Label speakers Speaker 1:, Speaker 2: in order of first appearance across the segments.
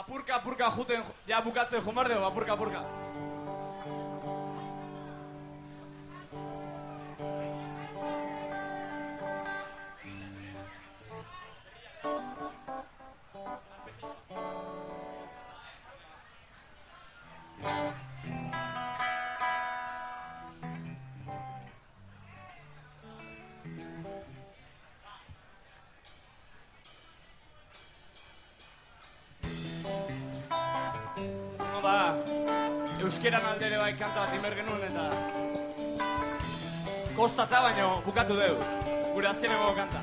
Speaker 1: apurka, apurka juten, ja bukatzen jumar dugu, apurka, apurka. Euskeran aldere bai kanta bat inber genuen eta kostata baino bukatu dugu, gure azkeneko kanta.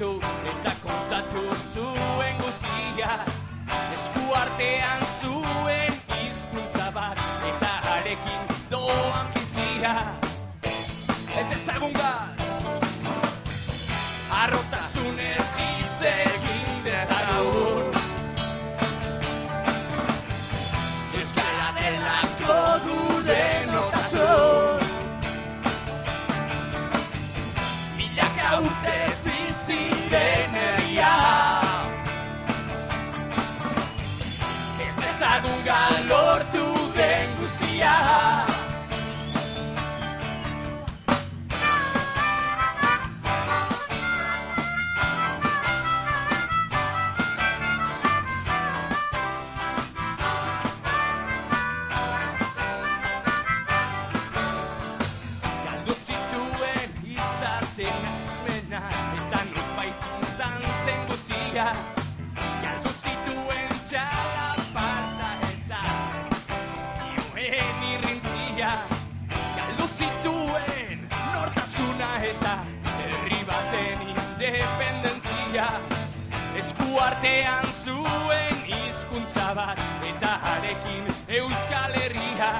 Speaker 1: Kontatu eta kontatu zuen guzia esku artean zuen hizkuntza bat eta harekin doan bizia. Ez ezagun bat guzia Galdu zituen txalaparta eta Ioen irrintzia Galdu zituen nortasuna eta Herri baten independentzia Esku artean zuen hizkuntza bat Eta harekin Euskal Herria.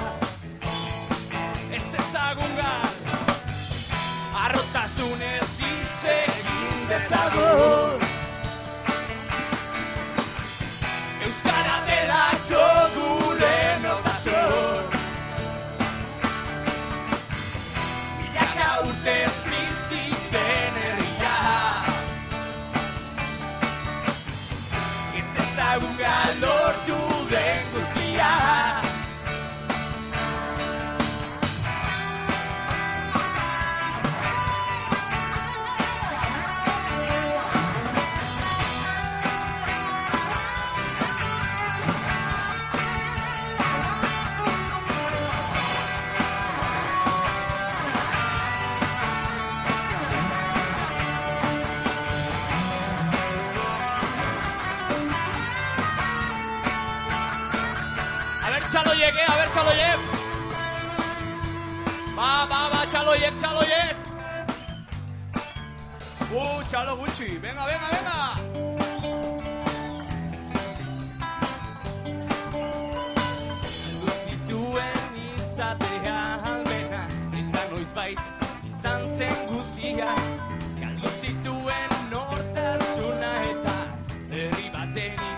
Speaker 1: Ez ezagun gal Arrotasunez hitz egin dezagun Chaloyek, eh, a ver, Chaloyek. Va, ba, va, Chaloyek, Chaloyek. Uh, Chalo Gucci, venga, venga, venga. Zituen izatea albena, eta noiz bait izan zen guzia. Galdu zituen nortasuna eta herri baten izatea.